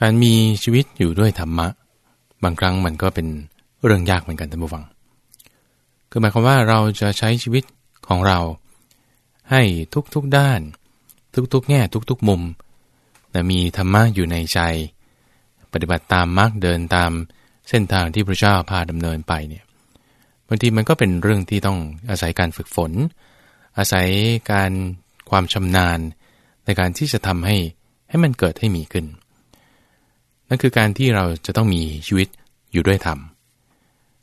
การมีชีวิตอยู่ด้วยธรรมะ บางครั้งมันก็เป็นเรื่องยากเหมือนกันท่านผู้ฟัง คือหมายความว่าเราจะใช้ชีวิตของเรา ให้ทุกๆด้าน ทุกๆ แง่ทุกๆมุมแต่มีธรรมะอยู่ในใจ ปฏิบัติตามมรรคเดินตามเส้นทางที่พระเจ้าพาดำเนินไปเนี่ยบางทีมันก็เป็นเรื่องที่ต้องอาศัยการฝึกฝน อาศัยการความชำนาญในการที่จะทำให้ให้มันเกิดให้มีขึ้น นั่นคือการที่เราจะต้องมีชีวิตอยู่ด้วยธรรม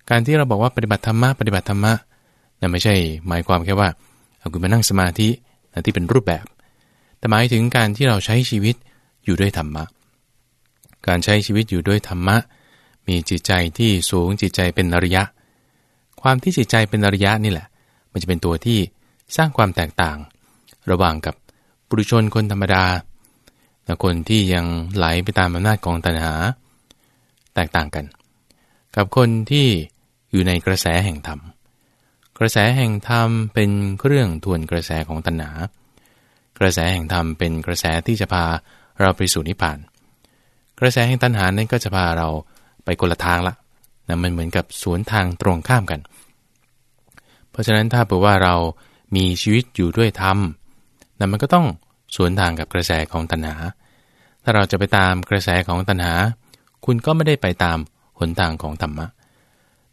การที่เราบอกว่าปฏิบัติธรรมะปฏิบัติธรรมะนั่นไม่ใช่หมายความแค่ว่าเอาคุณมานั่งสมาธิที่เป็นรูปแบบ แต่หมายถึงการที่เราใช้ชีวิตอยู่ด้วยธรรมะ การใช้ชีวิตอยู่ด้วยธรรมะ มีจิตใจที่สูงจิตใจเป็นอริยะ ความที่จิตใจเป็นอริยะนี่แหละ มันจะเป็นตัวที่สร้างความแตกต่าง ระหว่างกับปุถุชนคนธรรมดา คนที่ยังไหลไปตามอำนาจของตัณหา แตกต่างกัน กับคนที่อยู่ในกระแสแห่งธรรม กระแสแห่งธรรมเป็นเครื่องทวนกระแสของตัณหา กระแสแห่งธรรมเป็นกระแสที่จะพาเราไปสู่นิพพาน กระแสแห่งตัณหานั้นก็จะพาเราไปคนละทางละนะมันเหมือนกับสวนทางตรงข้ามกัน เพราะฉะนั้นถ้าเผื่อว่าเรามีชีวิตอยู่ด้วยธรรมนะมันก็ต้องสวนทางกับกระแสของตัณหา ถ้าเราจะไปตามกระแสของตัณหา คุณก็ไม่ได้ไปตามหนทางของธรรมะ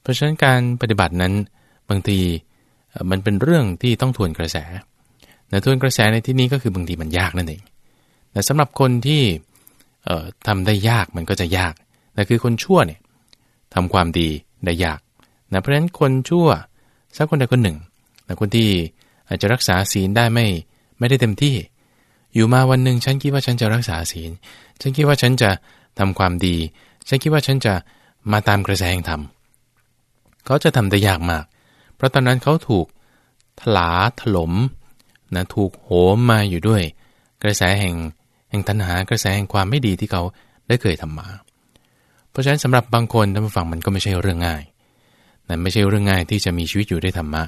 เพราะฉะนั้นการปฏิบัตินั้นบางทีมันเป็นเรื่องที่ต้องทวนกระแสแต่ทวนกระแสในที่นี้ก็คือบางทีมันยากนั่นเอง แต่สำหรับคนที่ทำได้ยากมันก็จะยาก แต่คือคนชั่วเนี่ยทำความดีได้ยากนะเพราะฉะนั้นคนชั่วสักคนใดคนหนึ่งแต่คนที่อาจจะรักษาศีลได้ไม่ไม่ได้เต็มที่ อยู่มาวันหนึ่งฉันคิดว่าฉันจะรักษาศีล ฉันคิดว่าฉันจะทำความดี ฉันคิดว่าฉันจะมาตามกระแสแห่งธรรมเขาจะทำได้ยากมาก เพราะตอนนั้นเขาถูกถลาถลมนะถูกโหมมาอยู่ด้วย กระแสแห่งแห่งตัณหากระแสแห่งความไม่ดีที่เขาได้เคยทำมา เพราะฉะนั้นสำหรับบางคนท่านผู้ฟังมันก็ไม่ใช่เรื่องง่ายนั่นไม่ใช่เรื่องง่ายที่จะมีชีวิตอยู่ได้ธรรมะ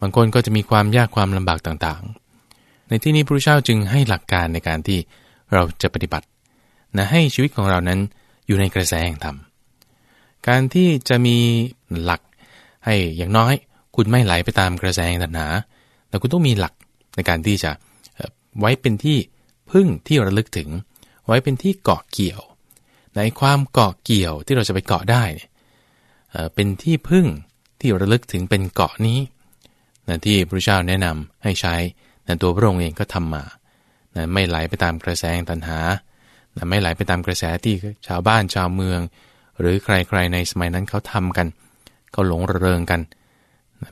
บางคนก็จะมีความยากความลำบากต่างๆ ในที่นี้พระเจ้าจึงให้หลักการในการที่เราจะปฏิบัตินะให้ชีวิตของเรานั้นอยู่ในกระแสแห่งธรรม การที่จะมีหลักให้อย่างน้อย คุณไม่ไหลไปตามกระแสแห่งตัณหาแต่คุณต้องมีหลักในการที่จะไว้เป็นที่พึ่งที่ระลึกถึง ไว้เป็นที่เกาะเกี่ยว ในความเกาะเกี่ยวที่เราจะไปเกาะได้เนี่ยเป็นที่พึ่งที่ระลึกถึงเป็นเกาะนี้นะที่พระเจ้าแนะนำให้ใช้ นะตัวพระองค์เองก็ทำมานะไม่ไหลไปตามกระแสงตัณหานะไม่ไหลไปตามกระแสที่ชาวบ้านชาวเมือง หรือใครๆในสมัยนั้นเขาทำกัน เขาหลงระเริงกัน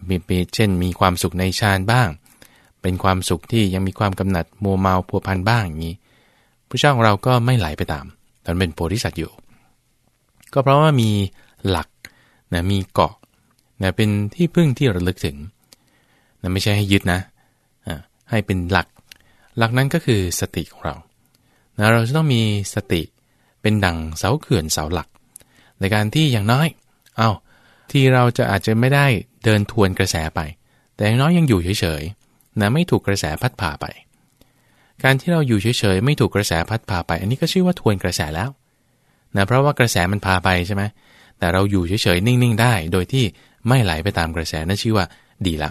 มีเช่นมีความสุขในฌานบ้าง เป็นความสุขที่ยังมีความกำหนัดมัวเมาพัวพันบ้างอย่างนี้พระเจ้าของเราก็ไม่ไหลไปตามตอนเป็นโพธิสัตว์อยู่ ก็เพราะว่ามีหลักนะมีเกาะนะเป็นที่พึ่งที่ระลึกถึงนะไม่ใช่ให้ยึดนะ ให้เป็นหลัก หลักนั้นก็คือสติของเรานะเราจะต้องมีสติเป็นดั่งเสาเขื่อนเสาหลัก ในการที่อย่างน้อย เอา้าที่เราจะอาจจะไม่ได้เดินทวนกระแสไป แต่อย่างน้อยยังอยู่เฉยๆนะไม่ถูกกระแสพัดพาไป การที่เราอยู่เฉยๆไม่ถูกกระแสพัดพาไป อันนี้ก็ชื่อว่าทวนกระแสแล้วนะเพราะว่ากระแสมันพาไปใช่ไหมแต่เราอยู่เฉยๆนิ่งๆ ได้ โดยที่ไม่ไหลไปตามกระแสนั่นชื่อว่าดีละ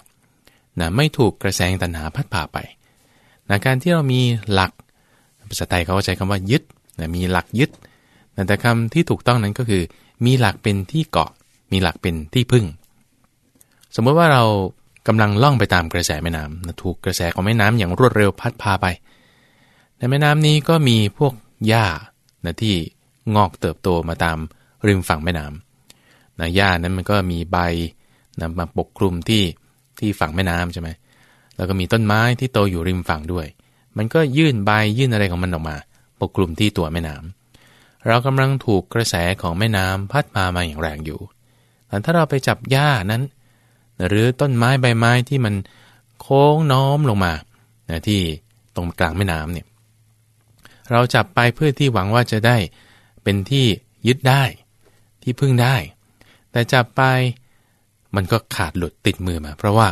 นะไม่ถูกกระแสตัณหาพัดพาไปนะการที่เรามีหลักภาษาไทยเขาใช้คำว่ายึดนะมีหลักยึดนะแต่คำที่ถูกต้องนั้นก็คือ มีหลักเป็นที่เกาะ มีหลักเป็นที่พึ่ง สมมติว่าเรากำลังล่องไปตามกระแสแม่น้ำนะถูกกระแสของแม่น้ำอย่างรวดเร็วพัดพาไป ในแม่น้ำนี้ก็มีพวกหญ้านะที่งอกเติบโตมาตามริมฝั่งแม่น้ำนะหญ้านั้นมันก็มีใบนะมาปกคลุมที่ ที่ฝั่งแม่น้ำใช่ไหมแล้วก็มีต้นไม้ที่โตอยู่ริมฝั่งด้วย มันก็ยื่นใบยื่นอะไรของมันออกมา ปกคลุมที่ตัวแม่น้ำเรากำลังถูกกระแสของแม่น้ำพัดพามาอย่างแรงอยู่แต่ถ้าเราไปจับหญ้านั้น หรือต้นไม้ใบไม้ที่มันโค้งน้อมลงมานะที่ตรงกลางแม่น้ำเนี่ยเราจับไปเพื่อที่หวังว่าจะได้เป็นที่ยึดได้ ที่พึ่งได้ แต่จับไป มันก็ขาดหลุดติดมือมา เพราะว่า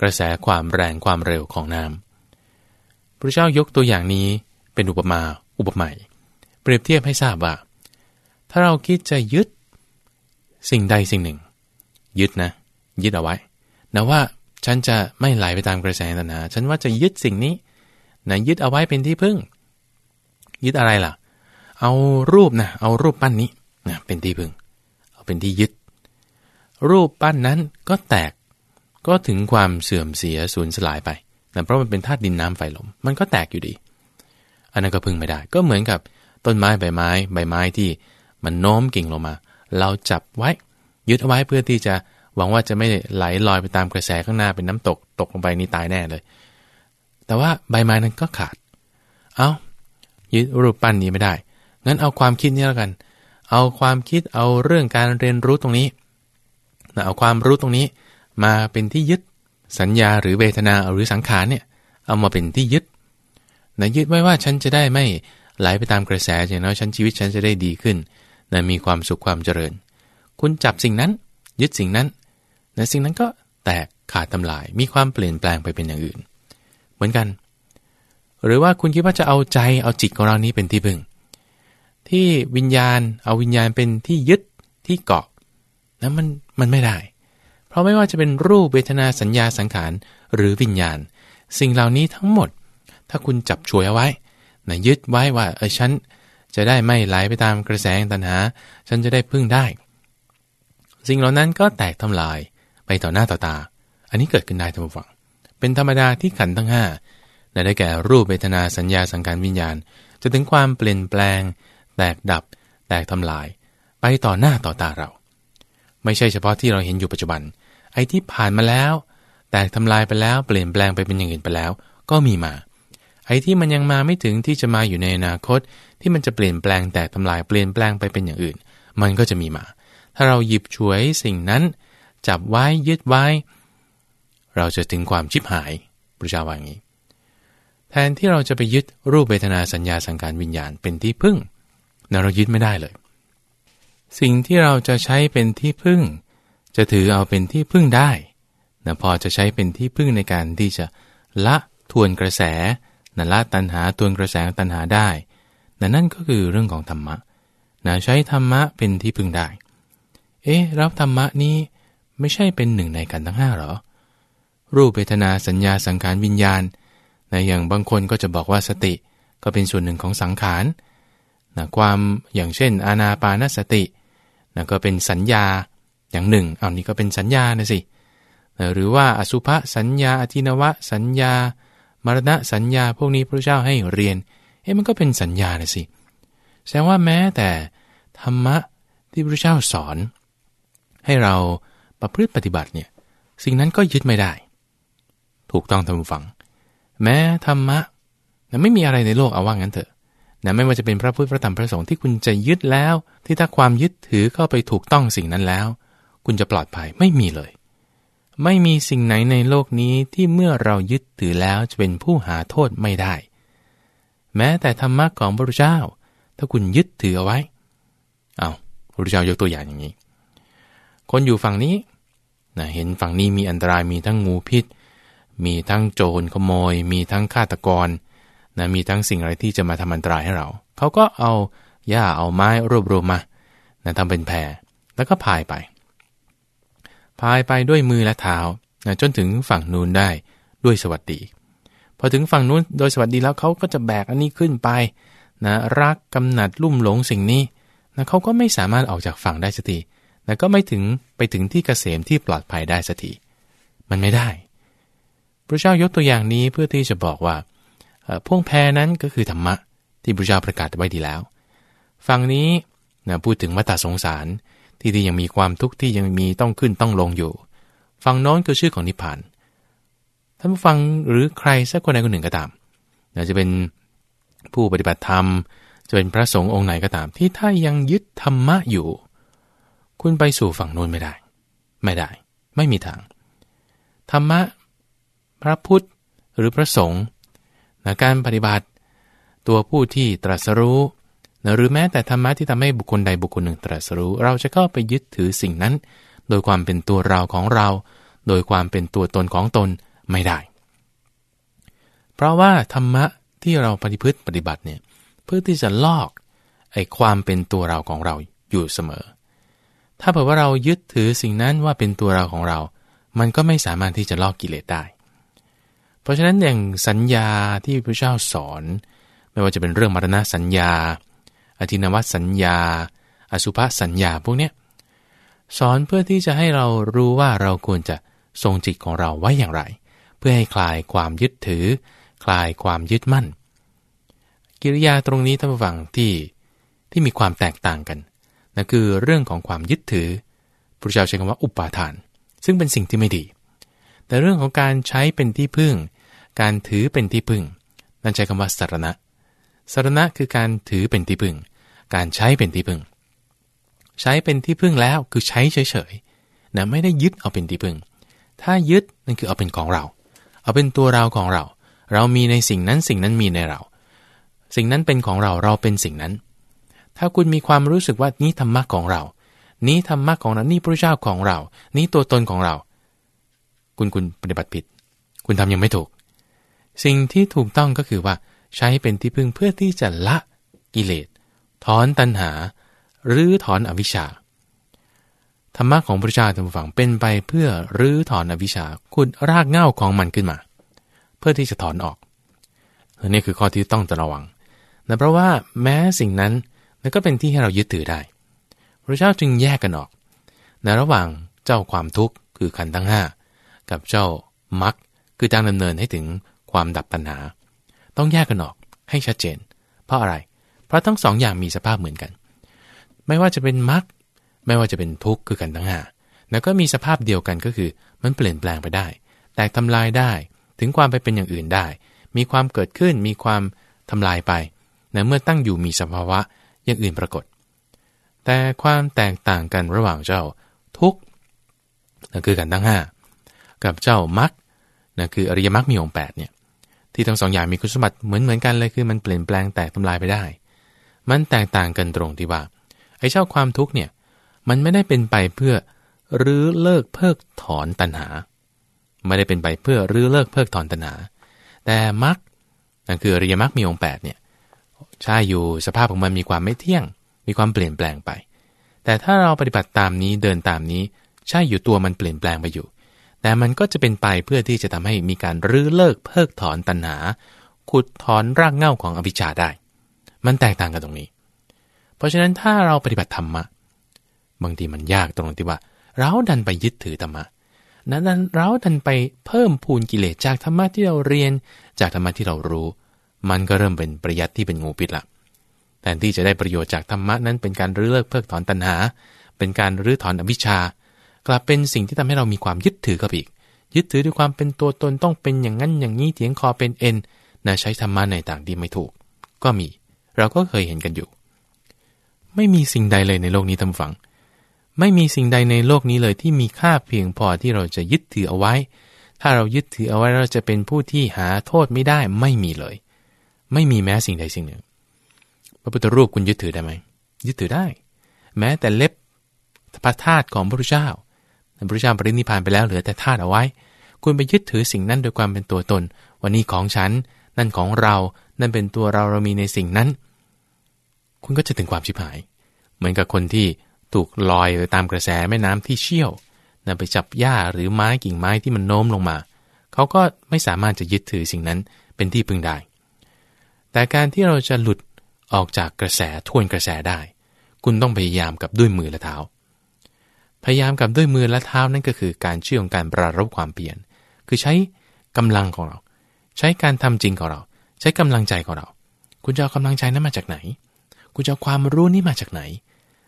กระแสความแรงความเร็วของน้ำพระเจ้ายกตัวอย่างนี้เป็นอุปมาอุปไมยเปรียบเทียบให้ทราบว่า ถ้าเราคิดจะยึดสิ่งใดสิ่งหนึ่ง ยึดนะ ยึดเอาไว้นะว่าฉันจะไม่ไหลไปตามกระแสตัณหาฉันว่าจะยึดสิ่งนี้นะยึดเอาไว้เป็นที่พึ่ง ยึดอะไรล่ะ เอารูปนะเอารูปปั้นนี้นะเป็นที่พึ่ง เอาเป็นที่ยึด รูปปั้นนั้นก็แตก ก็ถึงความเสื่อมเสียสูญสลายไปนะเพราะมันเป็นธาตุดินน้ำไฟลม มันก็แตกอยู่ดี อันนั้นก็พึ่งไม่ได้ ก็เหมือนกับต้นไม้ใบไม้ ใบไม้ที่มันโน้มกิ่งลงมา เราจับไว้ ยึดเอาไว้เพื่อที่จะหวังว่าจะไม่ไหลลอยไปตามกระแสข้างหน้าเป็นน้ำตกตกลงไปนี่ตายแน่เลย แต่ว่าใบไม้นั้นก็ขาด เอายึดรูปปั้นนี้ไม่ได้ งั้นเอาความคิดนี้แล้วกัน เอาความคิดเอาเรื่องการเรียนรู้ตรงนี้ เอาความรู้ตรงนี้มาเป็นที่ยึดสัญญาหรือเวทนาหรือสังขารเนี่ยเอามาเป็นที่ยึดนะยึดไว้ว่าฉันจะได้ไม่ไหลไปตามกระแสอย่างน้อยฉันชีวิตฉันจะได้ดีขึ้นนะมีความสุขความเจริญ คุณจับสิ่งนั้น ยึดสิ่งนั้นนะสิ่งนั้นก็แตกขาดทำลาย มีความเปลี่ยนแปลงไปเป็นอย่างอื่น เหมือนกัน หรือว่าคุณคิดว่าจะเอาใจเอาจิตของเรานี้เป็นที่พึ่ง ที่วิญญาณเอาวิญญาณเป็นที่ยึดที่เกาะ นะมันมันไม่ได้ เพราะไม่ว่าจะเป็นรูปเวทนาสัญญาสังขารหรือวิญญาณ สิ่งเหล่านี้ทั้งหมด ถ้าคุณจับช่วยเอาไว้นะยึดไว้ว่าเออฉันจะได้ไม่ไหลไปตามกระแสตัณหา ฉันจะได้พึ่งได้ สิ่งเหล่านั้นก็แตกทำลายไปต่อหน้าต่อตา อันนี้เกิดขึ้นได้ทั้งฝัง เป็นธรรมดาที่ขันทั้งห้าได้แก่รูปเวทนาสัญญาสังการวิญญาณ จะถึงความเปลี่ยนแปลง แตกดับ แตกทำลาย ไปต่อหน้าต่อตาเรา ไม่ใช่เฉพาะที่เราเห็นอยู่ปัจจุบัน ไอ้ที่ผ่านมาแล้ว แตกทำลายไปแล้วเปลี่ยนแปลงไปเป็นอย่างอื่นไปแล้ว ก็มีมา ไอ้ที่มันยังมาไม่ถึงที่จะมาอยู่ในอนาคต ที่มันจะเปลี่ยนแปลงแตกทำลายเปลี่ยนแปลงไปเป็นอย่างอื่น มันก็จะมีมา ถ้าเราหยิบฉวยสิ่งนั้น จับไว้ยึดไว้ เราจะถึงความชิบหายพระเจ้าว่าอย่างนี้ แทนที่เราจะไปยึดรูปเวทนาสัญญาสังการวิญญาณเป็นที่พึ่งเรายึดไม่ได้เลย สิ่งที่เราจะใช้เป็นที่พึ่ง จะถือเอาเป็นที่พึ่งได้นะพอจะใช้เป็นที่พึ่งในการที่จะละทวนกระแสนะละตันหาทวนกระแสตันหาได้นะนั่นก็คือเรื่องของธรรมะนะใช้ธรรมะเป็นที่พึ่งได้ เอ๊ะรับธรรมะนี้ไม่ใช่เป็นหนึ่งในกันทั้งห้าหรอ รูปเวทนาสัญญาสังขารวิญญาณนะอย่างบางคนก็จะบอกว่าสติก็เป็นส่วนหนึ่งของสังขารนะความอย่างเช่น อานาปานสติ นะก็เป็นสัญญาอย่างหนึ่งเอานี้ก็เป็นสัญญานะสินะหรือว่าอสุภสัญญาอธินวะสัญญา มรณะสัญญาพวกนี้พระเจ้าให้เรียนเอ๊ะมันก็เป็นสัญญานะสิแสดงว่าแม้แต่ธรรมะที่พระเจ้าสอน ให้เราประพฤติปฏิบัติเนี่ยสิ่งนั้นก็ยึดไม่ได้ ถูกต้องทำฝัง แม้ธรรมะไม่มีอะไรในโลกเอาว่างั้นเถอะ นะไม่ว่าจะเป็นพระพุทธพระธรรมพระสงฆ์ที่คุณจะยึดแล้ว ที่ถ้าความยึดถือเข้าไปถูกต้องสิ่งนั้นแล้ว คุณจะปลอดภัยไม่มีเลย ไม่มีสิ่งไหนในโลกนี้ที่เมื่อเรายึดถือแล้วจะเป็นผู้หาโทษไม่ได้ แม้แต่ธรรมะของพระพุทธเจ้า ถ้าคุณยึดถือเอาไว้ เอาพระพุทธเจ้ายกตัวอย่างอย่างนี้ คนอยู่ฝั่งนี้นะเห็นฝั่งนี้มีอันตรายมีทั้งงูพิษ มีทั้งโจรขโมย มีทั้งฆาตกร นะมีทั้งสิ่งอะไรที่จะมาทำอันตรายให้เรา เขาก็เอาหญ้าเอาไม้รวบรวมมานะทำเป็นแพรแล้วก็พายไป พายไปด้วยมือและเท้านะจนถึงฝั่งนู้นได้ด้วยสวัสดี พอถึงฝั่งนู้นโดยสวัสดีแล้วเขาก็จะแบกอันนี้ขึ้นไปนะรักกำหนัดลุ่มหลงสิ่งนี้นะเขาก็ไม่สามารถออกจากฝั่งได้สักทีแต่ก็ไม่ถึงไปถึงที่เกษมที่ปลอดภัยได้สักทีมันไม่ได้ พระเจ้ายกตัวอย่างนี้เพื่อที่จะบอกว่า พวงแพรนั้นก็คือธรรมะที่พระเจ้าประกาศไว้ดีแล้วฝั่งนี้นะพูดถึงวัฏสงสารที่ที่ยังมีความทุกข์ที่ยังมีต้องขึ้นต้องลงอยู่ฝั่งน้นคือชื่อของนิพพานท่านผู้ฟังหรือใครสักคนใดคนหนึ่งก็ตามนะจะเป็นผู้ปฏิบัติธรรม จะเป็นพระสงฆ์องค์ไหนก็ตาม ที่ถ้ายังยึดธรรมะอยู่ คุณไปสู่ฝั่งนู้นไม่ได้ ไม่ได้ ไม่มีทาง ธรรมะ พระพุทธหรือพระสงฆ์ นะการปฏิบัติ ตัวผู้ที่ตรัสรู้นะหรือแม้แต่ธรรมะที่ทำให้บุคคลใดบุคคลหนึ่งตรัสรู้ เราจะเข้าไปยึดถือสิ่งนั้น โดยความเป็นตัวเราของเรา โดยความเป็นตัวตนของตนไม่ได้ เพราะว่าธรรมะที่เราปฏิพฤติปฏิบัติเนี่ยเพื่อที่จะลอกไอ้ความเป็นตัวเราของเราอยู่เสมอ ถ้าเผื่อว่าเรายึดถือสิ่งนั้นว่าเป็นตัวเราของเรา มันก็ไม่สามารถที่จะลอกกิเลสได้ เพราะฉะนั้นอย่างสัญญาที่พระเจ้าสอน ไม่ว่าจะเป็นเรื่องมรณะสัญญา อธินวัตสัญญา อสุภสัญญาพวกเนี้ยสอนเพื่อที่จะให้เรารู้ว่าเราควรจะทรงจิตของเราไว้อย่างไร เพื่อให้คลายความยึดถือ คลายความยึดมั่น กิริยาตรงนี้ท่านผู้ฟังที่ที่มีความแตกต่างกันนั่นคือเรื่องของความยึดถือพระเจ้าใช้คำว่าอุปาทาน ซึ่งเป็นสิ่งที่ไม่ดี แต่เรื่องของการใช้เป็นที่พึ่ง การถือเป็นที่พึ่ง นั่นใช้คำว่าสารณะสารณะคือการถือเป็นที่พึ่ง การใช้เป็นที่พึ่ง ใช้เป็นที่พึ่งแล้วคือใช้เฉยๆนะไม่ได้ยึดเอาเป็นที่พึ่ง ถ้ายึดนั่นคือเอาเป็นของเรา เอาเป็นตัวเราของเรา เรามีในสิ่งนั้นสิ่งนั้นมีในเรา สิ่งนั้นเป็นของเราเราเป็นสิ่งนั้น ถ้าคุณมีความรู้สึกว่านี้ธรรมะของเรา นี้ธรรมะของเรานี่พระเจ้าของเรา นี้ตัวตนของเรา คุณคุณปฏิบัติผิด คุณทำยังไม่ถูก สิ่งที่ถูกต้องก็คือว่าใช้เป็นที่พึ่งเพื่อที่จะละกิเลสถอนตัณหา หรือถอนอวิชชาธรรมะของพระเจ้าธรรมฝังเป็นไปเพื่อรื้อถอนอวิชชาขุดรากเหง้าของมันขึ้นมา เพื่อที่จะถอนออกนี่คือข้อที่ต้องระวังนะเพราะว่าแม้สิ่งนั้นแล้วก็เป็นที่ให้เรายึดถือได้ พระเจ้าจึงแยกกันออกในระหว่างเจ้าความทุกข์คือขันธ์ทั้งห้ากับเจ้ามรรคคือการดำเนินให้ถึง ความดับปัญหา ต้องแยกกันออกให้ชัดเจน เพราะอะไร เพราะทั้งสองอย่างมีสภาพเหมือนกัน ไม่ว่าจะเป็นมรรคไม่ว่าจะเป็นทุกข์คือกันทั้งห้าแล้วก็มีสภาพเดียวกันก็คือมันเปลี่ยนแปลงไปได้ แตกทำลายได้ ถึงความไปเป็นอย่างอื่นได้ มีความเกิดขึ้น มีความทำลายไปในเมื่อตั้งอยู่มีสภาวะอย่างอื่นปรากฏ แต่ความแตกต่างกันระหว่างเจ้าทุกข์นั่นคือกันทั้งห้ากับเจ้ามรรคนั่นคืออริยมรรคมีองค์แปดเนี่ย ที่ทั้งสองอย่างมีคุณสมบัติเหมือนเหมือนกันเลยคือมันเปลี่ยนแปลงแตกทำลายไปได้ มันแตกต่างกันตรงที่ว่าไอ้เจ้าความทุกข์เนี่ยมันไม่ได้เป็นไปเพื่อรื้อเลิกเพิกถอนตัณหา ไม่ได้เป็นไปเพื่อรื้อเลิกเพิกถอนตัณหา แต่มรรคนั่นคืออริยมรรคมีองค์8เนี่ยใช่อยู่สภาพของมันมีความไม่เที่ยง มีความเปลี่ยนแปลงไป แต่ถ้าเราปฏิบัติตามนี้เดินตามนี้ ใช่อยู่ตัวมันเปลี่ยนแปลงไปอยู่ แต่มันก็จะเป็นไปเพื่อที่จะทำให้มีการรื้อเลิกเพิกถอนตัณหา ขุดถอนรากเหง้าของอภิชาได้ มันแตกต่างกันตรงนี้ เพราะฉะนั้นถ้าเราปฏิบัติธรรมะ บางทีมันยากตรงที่ว่า เราดันไปยึดถือธรรมะ นั้นเราดันไปเพิ่มพูนกิเลสจากธรรมะที่เราเรียน จากธรรมะที่เรารู้ มันก็เริ่มเป็นประยัดที่เป็นงูพิษละแทนที่จะได้ประโยชน์จากธรรมะนั้นเป็นการรื้อเลิกเพิกถอนตัณหา เป็นการรื้อถอนอวิชชา กลับเป็นสิ่งที่ทำให้เรามีความยึดถือกับอีก ยึดถือด้วยความเป็นตัวตนต้องเป็นอย่างนั้นอย่างนี้เถียงคอเป็นเอ็นนะใช้ธรรมะในต่างที่ไม่ถูก ก็มี เราก็เคยเห็นกันอยู่ ไม่มีสิ่งใดเลยในโลกนี้ทำฝัง ไม่มีสิ่งใดในโลกนี้เลยที่มีค่าเพียงพอที่เราจะยึดถือเอาไว้ ถ้าเรายึดถือเอาไว้เราจะเป็นผู้ที่หาโทษไม่ได้ไม่มีเลย ไม่มีแม้สิ่งใดสิ่งหนึ่ง พระพุทธรูปคุณยึดถือได้ไหมยึดถือได้ แม้แต่เล็บพระธาตุของพระพุทธเจ้า พระพุทธเจ้าปรินิพานไปแล้วเหลือแต่ธาตุเอาไว้ คุณไปยึดถือสิ่งนั้นโดยความเป็นตัวตน วันนี้ของฉัน นั่นของเรา นั่นเป็นตัวเราเรามีในสิ่งนั้น คุณก็จะถึงความชิบหาย เหมือนกับคนที่ถูกลอยไปตามกระแสแม่น้ำที่เชี่ยวนะไปจับหญ้าหรือไม้กิ่งไม้ที่มันโน้มลงมา เขาก็ไม่สามารถจะยึดถือสิ่งนั้นเป็นที่พึงได้ แต่การที่เราจะหลุดออกจากกระแสทวนกระแสได้ คุณต้องพยายามกับด้วยมือและเท้า พยายามกับด้วยมือและเท้านั่นก็คือการเชื่อของการปรารบความเปลี่ยน คือใช้กำลังของเรา ใช้การทำจริงของเรา ใช้กำลังใจของเรา คุณจะเอากำลังใจนั้นมาจากไหน คุณจะเอาความรู้นี่มาจากไหน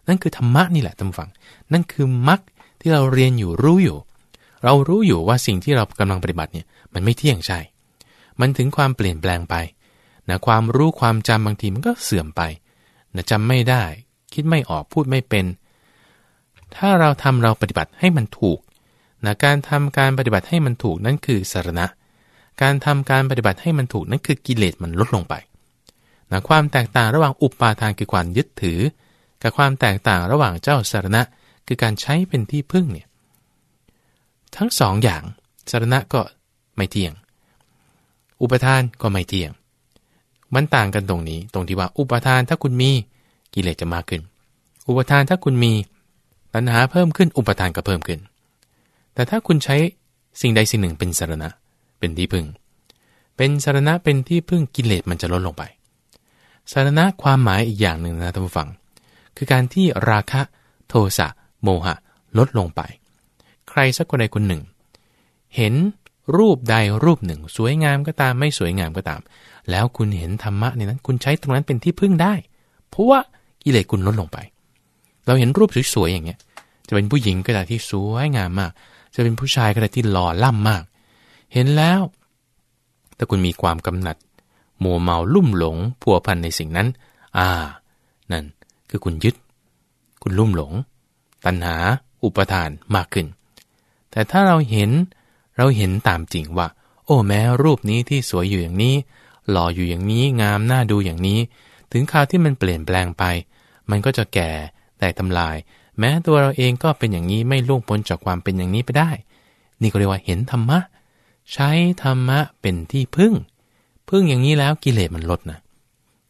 นั่นคือธรรมะนี่แหละท่านฟัง นั่นคือมรรคที่เราเรียนอยู่รู้อยู่ เรารู้อยู่ว่าสิ่งที่เรากำลังปฏิบัติเนี่ยมันไม่เที่ยงใช่ มันถึงความเปลี่ยนแปลงไปนะความรู้ความจำบางทีมันก็เสื่อมไปนะจำไม่ได้ คิดไม่ออกพูดไม่เป็น ถ้าเราทำเราปฏิบัติให้มันถูกนะการทำการปฏิบัติให้มันถูกนั่นคือสารณะ การทำการปฏิบัติให้มันถูกนั่นคือกิเลสมันลดลงไปนะความแตกต่างระหว่างอุปาทานคือความยึดถือ กับความแตกต่างระหว่างเจ้าสารณะ คือการใช้เป็นที่พึ่งเนี่ยทั้งสองอย่างสารณะก็ไม่เที่ยง อุปทานก็ไม่เที่ยง มันต่างกันตรงนี้ ตรงที่ว่าอุปทานถ้าคุณมีกิเลสจะมากขึ้น อุปทานถ้าคุณมี ตัณหาเพิ่มขึ้นอุปทานก็เพิ่มขึ้น แต่ถ้าคุณใช้สิ่งใดสิ่งหนึ่งเป็นสารณะ เป็นที่พึ่ง เป็นสารณะเป็นที่พึ่งกิเลสมันจะลดลงไป สารณะความหมายอีกอย่างหนึ่งนะท่านผู้ฟัง คือการที่ราคะ โทสะ โมหะ ลดลงไป ใครสักคนใดคนหนึ่ง เห็นรูปใดรูปหนึ่ง สวยงามก็ตามไม่สวยงามก็ตาม แล้วคุณเห็นธรรมะในนั้น คุณใช้ตรงนั้นเป็นที่พึ่งได้ เพราะว่ากิเลสคุณลดลงไป เราเห็นรูปสวยๆอย่างเงี้ย จะเป็นผู้หญิงก็ได้ที่สวยงามมาก จะเป็นผู้ชายก็ได้ที่หล่อล่ำมาก เห็นแล้ว ถ้าคุณมีความกำหนัดมัวเมาลุ่มหลงผัวพันในสิ่งนั้น อ่า นั่นคือคุณยึด คุณลุ่มหลง ตัณหา อุปทานมากขึ้น แต่ถ้าเราเห็นเราเห็นตามจริงว่า โอ้แม้รูปนี้ที่สวยอยู่อย่างนี้ หล่ออยู่อย่างนี้งามน่าดูอย่างนี้ ถึงคราวที่มันเปลี่ยนแปลงไป มันก็จะแก่แต่ทำลาย แม้ตัวเราเองก็เป็นอย่างนี้ไม่ล่วงพ้นจากความเป็นอย่างนี้ไปได้ นี่ก็เรียกว่าเห็นธรรมะ ใช้ธรรมะเป็นที่พึ่ง พึ่งอย่างนี้แล้วกิเลสมันลดนะ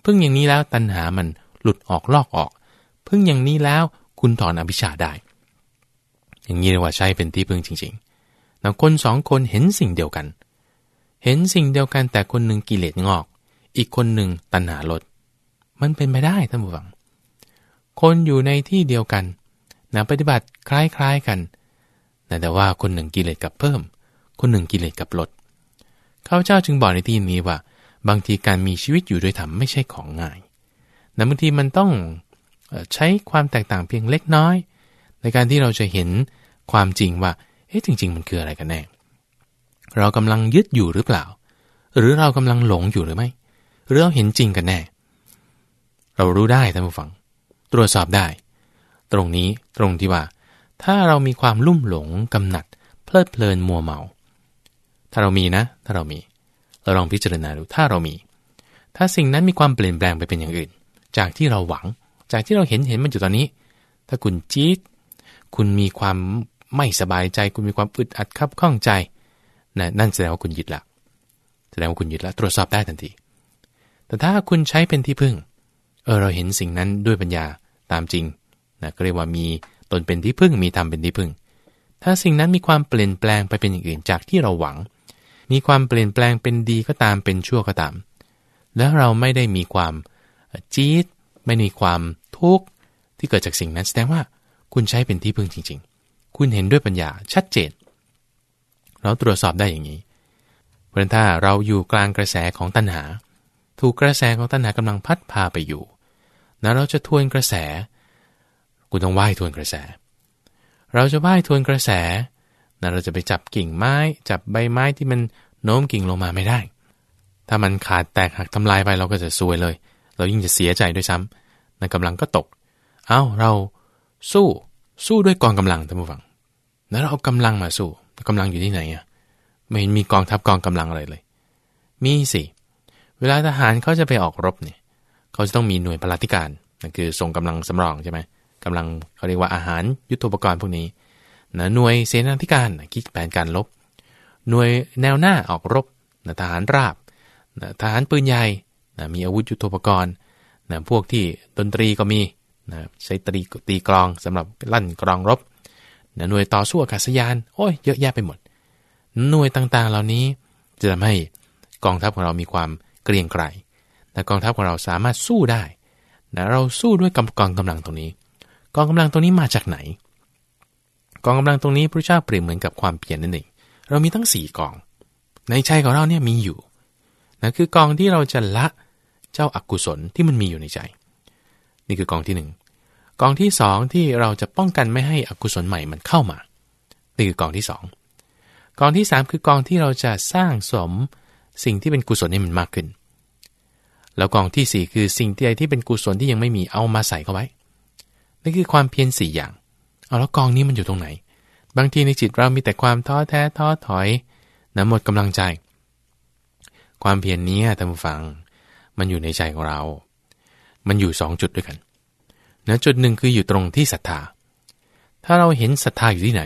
พึ่งอย่างนี้แล้วตัณหามันหลุดออกลอกออก พึ่งอย่างนี้แล้วคุณถอนอภิชาได้ อย่างนี้เรียกว่าใช้เป็นที่พึ่งจริงๆแล้วคนสองคนเห็นสิ่งเดียวกัน เห็นสิ่งเดียวกันแต่คนหนึ่งกิเลสงอก อีกคนหนึ่งตัณหาลด มันเป็นไปได้ท่านผู้ฟัง คนอยู่ในที่เดียวกัน นะปฏิบัติคล้ายๆกันนะแต่ว่าคนหนึ่งกิเลสกับเพิ่ม คนหนึ่งกิเลสกับลดข้าพเจ้าจึงบอกในที่นี้ว่า บางทีการมีชีวิตอยู่ด้วยธรรมไม่ใช่ของง่ายนะบางทีมันต้องใช้ความแตกต่างเพียงเล็กน้อย ในการที่เราจะเห็นความจริงว่าเอ๊ะจริง ๆ มันคืออะไรกันแน่ เรากำลังยึดอยู่หรือเปล่า หรือเรากำลังหลงอยู่หรือไม่หรือเราเห็นจริงกันแน่ เรารู้ได้ท่านผู้ฟัง ตรวจสอบได้ ตรงนี้ตรงที่ว่า ถ้าเรามีความลุ่มหลงกำหนัด เพลิดเพลินมัวเมา ถ้าเรามีนะ ถ้าเรามีเราลองพิจารณาดูถ้าเรามี ถ้าสิ่งนั้นมีความเปลี่ยนแปลงไปเป็นอย่างอื่น จากที่เราหวัง จากที่เราเห็นเห็นมันอยู่ตอนนี้ ถ้าคุณจี๊ดคุณมีความไม่สบายใจ คุณมีความอึดอัดคับข้องใจนะนั่นแสดงว่าคุณยึดละแสดงว่าคุณยึดละตรวจสอบได้ทันที แต่ถ้าคุณใช้เป็นที่พึ่ง เออเราเห็นสิ่งนั้นด้วยปัญญาตามจริง นะก็เรียกว่ามีตนเป็นที่พึ่งมีธรรมเป็นที่พึ่ง ถ้าสิ่งนั้นมีความเปลี่ยนแปลงไปเป็นอย่างอื่นจากที่เราหวัง มีความเปลี่ยนแปลงเป็นดีก็ตามเป็นชั่วก็ตาม แล้วเราไม่ได้มีความจี๊ดไม่มีความทุกข์ที่เกิดจากสิ่งนั้นแสดงว่าคุณใช้เป็นที่พึ่งจริง ๆ คุณเห็นด้วยปัญญาชัดเจน เราตรวจสอบได้อย่างนี้เพราะถ้าเราอยู่กลางกระแสของตัณหา ถูกกระแสของตัณหากำลังพัดพาไปอยู่ แล้วเราจะทวนกระแส คุณต้องไหว้ทวนกระแส เราจะไหว้ทวนกระแสนะเราจะไปจับกิ่งไม้ จับใบไม้ที่มันโน้มกิ่งลงมาไม่ได้ ถ้ามันขาดแตกหักทำลายไปเราก็จะซวยเลย เรายิ่งจะเสียใจด้วยซ้ำนะกำลังก็ตก เอา้าเราสู้สู้ด้วยกองกำลังท่านผู้ฟังแล้วเราเอากำลังมาสู้กำลังอยู่ที่ไหนอะไม่มีกองทัพกองกำลังอะไรเลย มีสิเวลาทหารเขาจะไปออกรบเนี่ยเขาจะต้องมีหน่วยพลาธิการนั่นคือส่งกำลังสำรองใช่ไหม กำลังเขาเรียกว่าอาหารยุทโธปกรณ์พวกนี้นะหน่วยเสนาธิการคิดแผนการลบ หน่วยแนวหน้าออกรบนะทหารราบนะทหารปืนใหญ่นะมีอาวุธยุทโธปกรณ์นะพวกที่ดนตรีก็มีนะใช้ตรีตีกลองสำหรับลั่นกลองรบนะหน่วยต่อสู้อากาศยาน โอ้ยเยอะแยะไปหมด หน่วยต่างๆเหล่านี้จะทำให้กองทัพของเรามีความเกรียงไกรแต่กองทัพของเราสามารถสู้ได้นะเราสู้ด้วยกำกองกำลังตรงนี้ กองกำลังตรงนี้มาจากไหน กองกำลังตรงนี้พระเจ้าเปรียบเหมือนกับความเปลี่ยนนั่นเองเรามีทั้งสี่กอง ในใจของเราเนี่ยมีอยู่นะคือกองที่เราจะละเจ้าอากุศลที่มันมีอยู่ในใจ นี่คือกองที่หนึ่งกองที่สองที่เราจะป้องกันไม่ให้อกุศลใหม่มันเข้ามานี่คือกองที่สองกองที่สามคือกองที่เราจะสร้างสมสิ่งที่เป็นกุศลให้มันมากขึ้น แล้วกองที่สี่คือสิ่งใดที่เป็นกุศลที่ยังไม่มีเอามาใส่เข้าไว้ นี่คือความเพียรสี่อย่าง เอาแล้วกองนี้มันอยู่ตรงไหน บางทีในจิตเรามีแต่ความท้อแท้ท้อถอยนะหมดกำลังใจ ความเพียรนี้ท่านผู้ฟัง มันอยู่ในใจของเรา มันอยู่สองจุดด้วยกันนะจุดหนึ่งคืออยู่ตรงที่ศรัทธา ถ้าเราเห็นศรัทธาอยู่ที่ไหน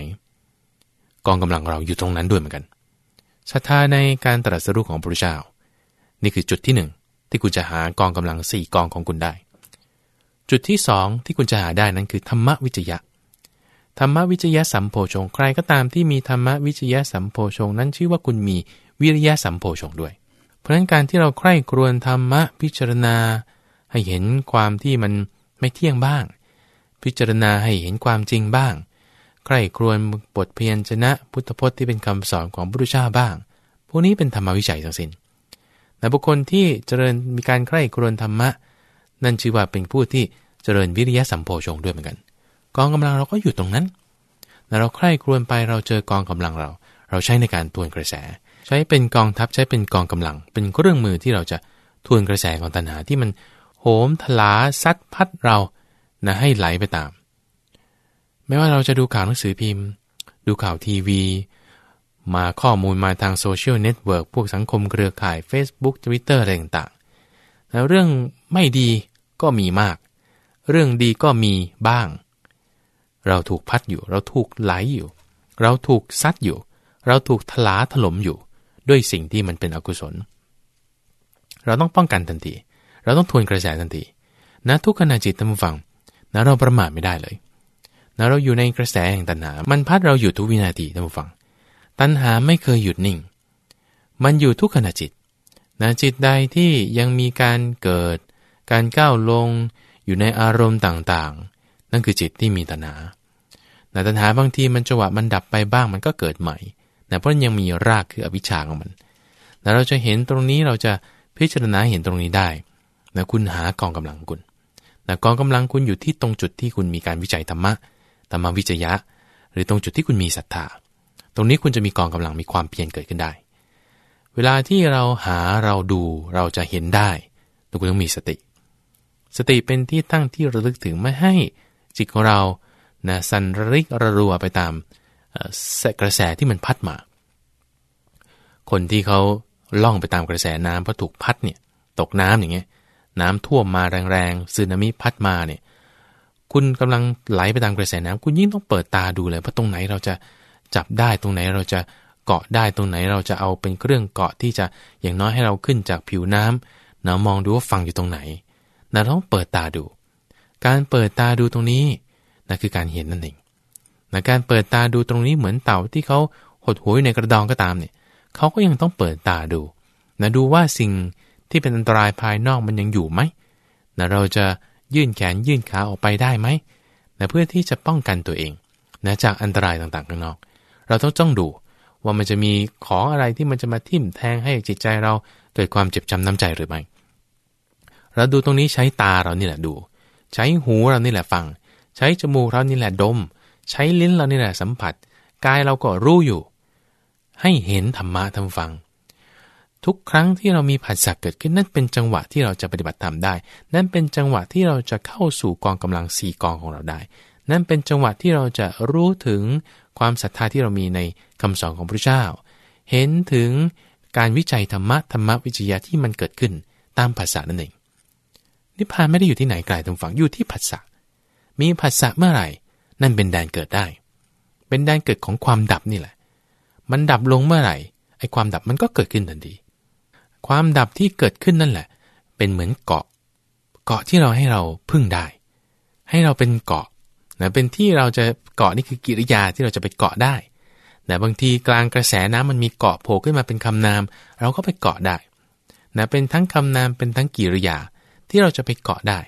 กองกำลังเราอยู่ตรงนั้นด้วยเหมือนกัน ศรัทธาในการตรัสรู้ของพระเจ้า นี่คือจุดที่หนึ่งที่คุณจะหากองกำลังสี่กองของคุณได้ จุดที่สองที่คุณจะหาได้นั้นคือธรรมวิจยะ ธรรมวิจยะสัมโพชง ใครก็ตามที่มีธรรมวิจยะสัมโพชง นั้นชื่อว่าคุณมีวิริยะสัมโพชงด้วย เพราะฉะนั้นการที่เราใคร่ครวญธรรมะพิจารณา ให้เห็นความที่มันไม่เที่ยงบ้าง พิจารณาให้เห็นความจริงบ้าง ใคร่ครวญบทเพียรชนะพุทธพจน์ที่เป็นคำสอนของพระพุทธเจ้าบ้าง พวกนี้เป็นธรรมวิจัยทั้งสิน้นแต่บุคคลที่เจริญมีการใคร่ครวญธรรมะ นั่นชื่อว่าเป็นผู้ที่ เจริญวิริยะสัมโพชงด้วยเหมือนกัน กองกำลังเราก็อยู่ตรงนั้นแต่เราใคร่ครวญไปเราเจอกองกำลังเรา เราใช้ในการทวนกระแส ใช้เป็นกองทัพใช้เป็นกองกำลัง เป็นเครื่องมือที่เราจะทวนกระแสของตัณหาที่มันโหมทลาซัดพัดเรานะให้ไหลไปตาม ไม่ว่าเราจะดูข่าวหนังสือพิมพ์ ดูข่าวทีวี มาข้อมูลมาทางโซเชียลเน็ตเวิร์กพวกสังคมเครือข่าย Facebook Twitter อะไรต่างๆแล้วเรื่องไม่ดีก็มีมาก เรื่องดีก็มีบ้าง เราถูกพัดอยู่ เราถูกไหลอยู่ เราถูกซัดอยู่ เราถูกทลาถล่มอยู่ ด้วยสิ่งที่มันเป็นอกุศล เราต้องป้องกันทันที เราต้องทวนกระแสทันทีนะทุกขณะจิตตั้งฟังนะเราประมาทไม่ได้เลยนะเราอยู่ในกระแสแห่งตัณหา มันพัดเราอยู่ทุกวินาทีตั้งฟัง ตัณหาไม่เคยหยุดนิ่ง มันอยู่ทุกขณะจิตนะจิตใดที่ยังมีการเกิด การก้าวลง อยู่ในอารมณ์ต่างๆ นั่นคือจิตที่มีตัณหาแต่ตัณหาบางทีมันจังหวะมันดับไปบ้างมันก็เกิดใหม่แต่เพราะยังมีรากคืออวิชชาของมันแต่เราจะเห็นตรงนี้เราจะพิจารณาเห็นตรงนี้ได้นะคุณหากองกำลังคุณนะกองกำลังคุณอยู่ที่ตรงจุดที่คุณมีการวิจัยธรรมะธรรมวิจยะ หรือตรงจุดที่คุณมีศรัทธา ตรงนี้คุณจะมีกองกำลังมีความเพียรเกิดขึ้นได้ เวลาที่เราหาเราดูเราจะเห็นได้คุณต้องมีสติ สติเป็นที่ตั้งที่ระลึกถึงไม่ให้จิตของเรานะสันริกระรัวไปตามกระแสที่มันพัดมา คนที่เขาล่องไปตามกระแสน้ำเพราะถูกพัดเนี่ยตกน้ำอย่างเงี้ยน้ำท่วมมาแรงๆซึนามิพัดมาเนี่ยคุณกำลังไหลไปตามกระแสน้ำคุณยิ่งต้องเปิดตาดูเลยเพราะตรงไหนเราจะจับได้ตรงไหนเราจะเกาะได้ตรงไหนเราจะเอาเป็นเครื่องเกาะที่จะอย่างน้อยให้เราขึ้นจากผิวน้ำนะมองดูว่าฟังอยู่ตรงไหน นะต้องเปิดตาดู การเปิดตาดูตรงนี้นะคือการเห็นนั่นเองนะการเปิดตาดูตรงนี้เหมือนเต่าที่เขาหดหัวในกระดองก็ตามเนี่ยเขาก็ยังต้องเปิดตาดูนะดูว่าสิ่งที่เป็นอันตรายภายนอกมันยังอยู่ไหมนะเราจะยื่นแขนยื่นขาออกไปได้ไหมนะเพื่อที่จะป้องกันตัวเองนะจากอันตรายต่างๆข้างนอก เราต้องจ้องดูว่ามันจะมีของอะไรที่มันจะมาทิ่มแทงให้จิตใจเราเกิดความเจ็บจำน้ำใจหรือไม่ เราดูตรงนี้ใช้ตาเรานี่แหละดู ใช้หูเรานี่แหละฟัง ใช้จมูกเรานี่แหละดม ใช้ลิ้นเรานี่แหละสัมผัส กายเราก็รู้อยู่ ให้เห็นธรรมะทำฟัง ทุกครั้งที่เรามีผัสสะเกิดขึ้นนั่นเป็นจังหวะที่เราจะปฏิบัติธรรมได้ นั่นเป็นจังหวะที่เราจะเข้าสู่กองกำลังสี่กองของเราได้ นั่นเป็นจังหวะที่เราจะรู้ถึงความศรัทธาที่เรามีในคำสอนของพระเจ้า เห็นถึงการวิจัยธรรมะธรรมวิจยะที่มันเกิดขึ้นตามภาษานั่นเอง นิพพานไม่ได้อยู่ที่ไหนไกลตรงฝั่งอยู่ที่ผัสสะมีผัสสะเมื่อไหร่ นั่นเป็นแดนเกิดได้ เป็นแดนเกิดของความดับนี่แหละ มันดับลงเมื่อไหร่ไอ้ความดับมันก็เกิดขึ้นทันทีความดับที่เกิดขึ้นนั่นแหละ เป็นเหมือนเกาะ เกาะที่เราให้เราพึ่งได้ ให้เราเป็นเกาะนะเป็นที่เราจะเกาะนี่คือกิริยาที่เราจะไปเกาะได้แต่บางทีกลางกระแสน้ำมันมีเกาะโผล่ขึ้นมาเป็นคำนาม เราก็ไปเกาะได้นะเป็นทั้งคำนามเป็นทั้งกิริยา ที่เราจะไปเกาะได้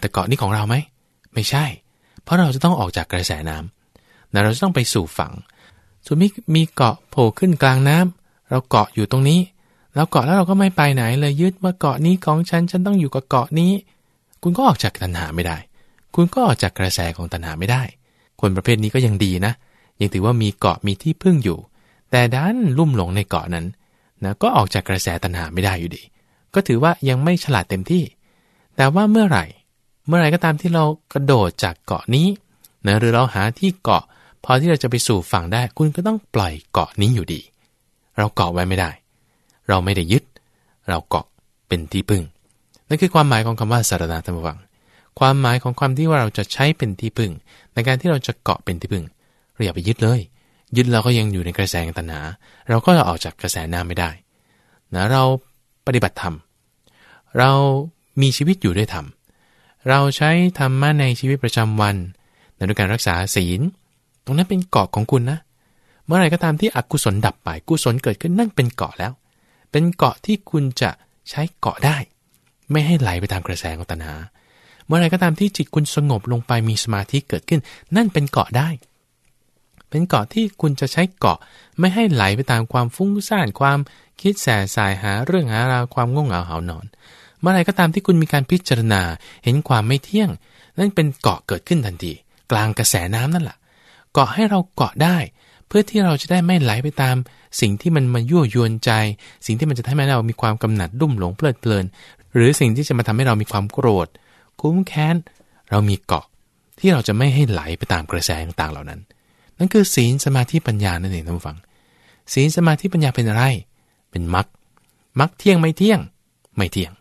แต่เกาะนี้ของเราไหม ไม่ใช่ เพราะเราจะต้องออกจากกระแสน้ำแต่เราจะต้องไปสู่ฝั่งส่วนมีมีเกาะโผล่ขึ้นกลางน้ำเราเกาะอยู่ตรงนี้แล้วเกาะแล้วเราก็ไม่ไปไหนเลยยึดว่าเกาะนี้ของฉันฉันต้องอยู่กับเกาะนี้ คุณก็ออกจากตัณหาไม่ได้ คุณก็ออกจากกระแสของตัณหาไม่ได้ คนประเภทนี้ก็ยังดีนะ ยังถือว่ามีเกาะมีที่พึ่งอยู่ แต่ดันลุ่มหลงในเกาะนั้นนะก็ออกจากกระแสตัณหาไม่ได้อยู่ดี ก็ถือว่ายังไม่ฉลาดเต็มที่ แต่ว่าเมื่อไหร่ เมื่อไหร่ก็ตามที่เรากระโดดจากเกาะนี้นะหรือเราหาที่เกาะ พอที่เราจะไปสู่ฝั่งได้ คุณก็ต้องปล่อยเกาะนี้อยู่ดี เราเกาะไว้ไม่ได้ เราไม่ได้ยึด เราเกาะเป็นที่พึ่งนั่นคือความหมายของคำว่าสารณะธรรมวังความหมายของความที่ว่าเราจะใช้เป็นที่พึ่ง ในการที่เราจะเกาะเป็นที่พึ่งเราอย่าไปยึดเลย ยึดเราก็ยังอยู่ในกระแสตัณหา เราก็จะออกจากกระแสน้ำไม่ได้นะเราปฏิบัติธรรม เรา มีชีวิตอยู่ด้วยธรรม เราใช้ธรรมะในชีวิตประจำวันในการรักษาศีล ตรงนั้นเป็นเกาะของคุณนะ เมื่อไรก็ตามที่อกุศลดับไป กุศลเกิดขึ้นนั่นเป็นเกาะแล้ว เป็นเกาะที่คุณจะใช้เกาะได้ ไม่ให้ไหลไปตามกระแสของตัณหา เมื่อไรก็ตามที่จิตคุณสงบลงไปมีสมาธิเกิดขึ้น นั่นเป็นเกาะได้ เป็นเกาะที่คุณจะใช้เกาะไม่ให้ไหลไปตามความฟุ้งซ่านความคิดแสสายหาเรื่องหาราวความง่วงเหงาหานอน เมื่อไรก็ตามที่คุณมีการพิจารณาเห็นความไม่เที่ยง นั่นเป็นเกาะเกิดขึ้นทันที กลางกระแสน้ำนั่นแหละเกาะให้เราเกาะได้ เพื่อที่เราจะได้ไม่ไหลไปตาม สิ่งที่มันมายั่วยวนใจ สิ่งที่มันจะทำให้เรามีความกำหนัดดุ่มหลงเพลิดเพลิน หรือสิ่งที่จะมาทำให้เรามีความโกรธ คุ้มแค้น เรามีเกาะ ที่เราจะไม่ให้ไหลไปตามกระแสต่างๆเหล่านั้น นั่นคือศีลสมาธิปัญญานั่นเองท่านผู้ฟัง ศีลสมาธิปัญญาเป็นอะไร เป็นมรรคมรรคเที่ยงไม่เที่ยง ไม่เที่ยง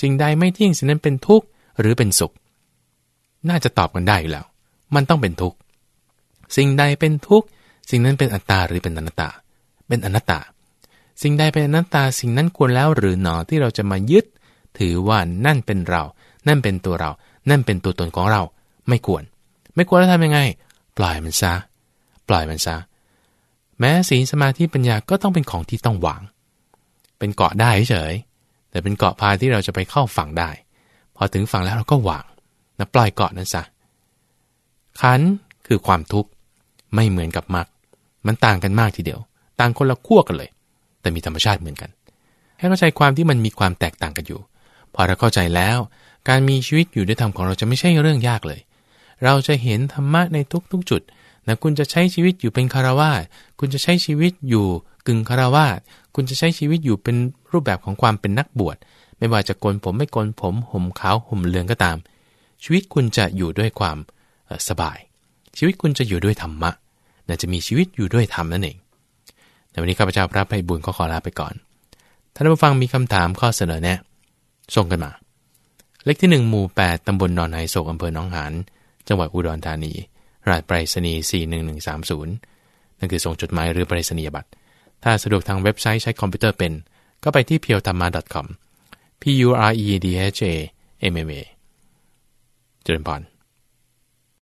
สิ่งใดไม่เที่ยงสิ่งนั้นเป็นทุกข์หรือเป็นสุข น่าจะตอบกันได้อยู่แล้ว มันต้องเป็นทุกข์ สิ่งใดเป็นทุกข์ สิ่งนั้นเป็นอัตตาหรือเป็นอนัตตา เป็นอนัตตา สิ่งใดเป็นอนัตตา สิ่งนั้นควรแล้วหรือหนอที่เราจะมายึด ถือว่านั่นเป็นเรา นั่นเป็นตัวเรา นั่นเป็นตัวตนของเรา ไม่ควร ไม่ควรแล้วทำยังไง ปล่อยมันซะ ปล่อยมันซะ แม้ศีลสมาธิปัญญาก็ต้องเป็นของที่ต้องหวาง เป็นเกาะได้เฉย แต่เป็นเกาะพายที่เราจะไปเข้าฝั่งได้ พอถึงฝั่งแล้วเราก็วางนะปล่อยเกาะนั้นซะขันคือความทุกข์ไม่เหมือนกับมรรคมันต่างกันมากทีเดียว ต่างคนละขั้วกันเลย แต่มีธรรมชาติเหมือนกัน ให้เข้าใจความที่มันมีความแตกต่างกันอยู่ พอเราเข้าใจแล้ว การมีชีวิตอยู่ด้วยธรรมของเราจะไม่ใช่เรื่องยากเลย เราจะเห็นธรรมะในทุกๆจุดนะคุณจะใช้ชีวิตอยู่เป็นคารวาสคุณจะใช้ชีวิตอยู่กึ่งคารวาส คุณจะใช้ชีวิตอยู่เป็นรูปแบบของความเป็นนักบวช ไม่ว่าจะโกนผมไม่โกนผมห่มขาวห่มเหลืองก็ตาม ชีวิตคุณจะอยู่ด้วยความสบาย ชีวิตคุณจะอยู่ด้วยธรรมะนะจะมีชีวิตอยู่ด้วยธรรมนั่นเองในวันนี้ข้าพเจ้าพระไพบุญก็ขอลาไปก่อน ท่านผู้ฟังมีคำถามข้อเสนอแนะ ส่งกันมา เลขที่ 1 หมู่ 8ตำบลนอนไฮโศกอำเภอหนองหานจังหวัดอุดรธานี รหัสไปรษณีย์41130 นั่นคือส่งจดหมายหรือไปรษณียบัตร ถ้าสะดวกทางเว็บไซต์ใช้คอมพิวเตอร์เป็น ก็ไปที่ p u r e t h a m m a com p u r e d h a m m a เจริญพร